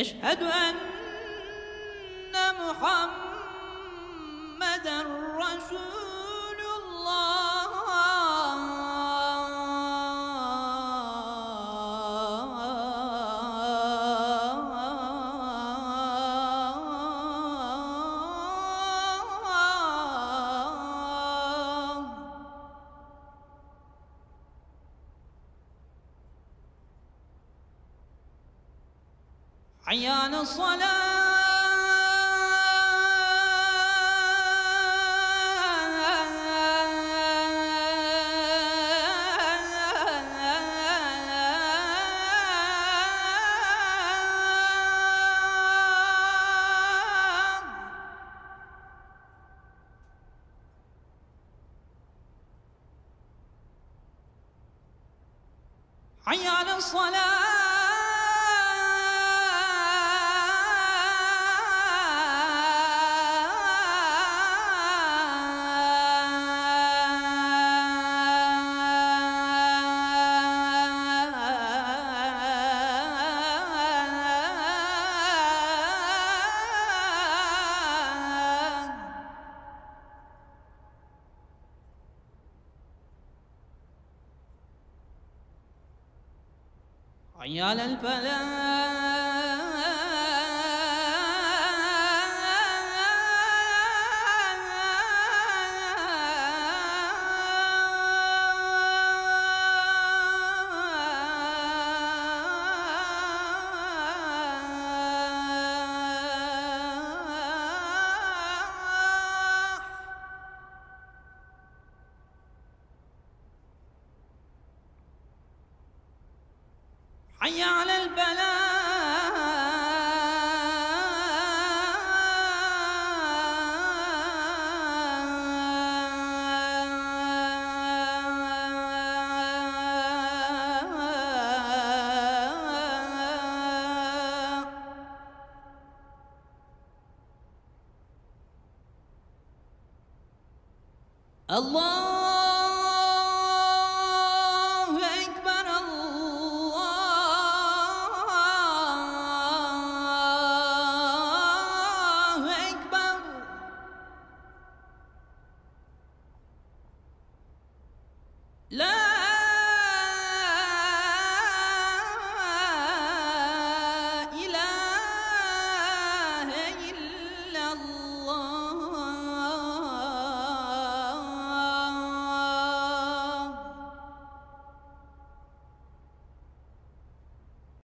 أشهد أن محمد رسول الصلاة. حي على الصلاة. على الفلاح. الله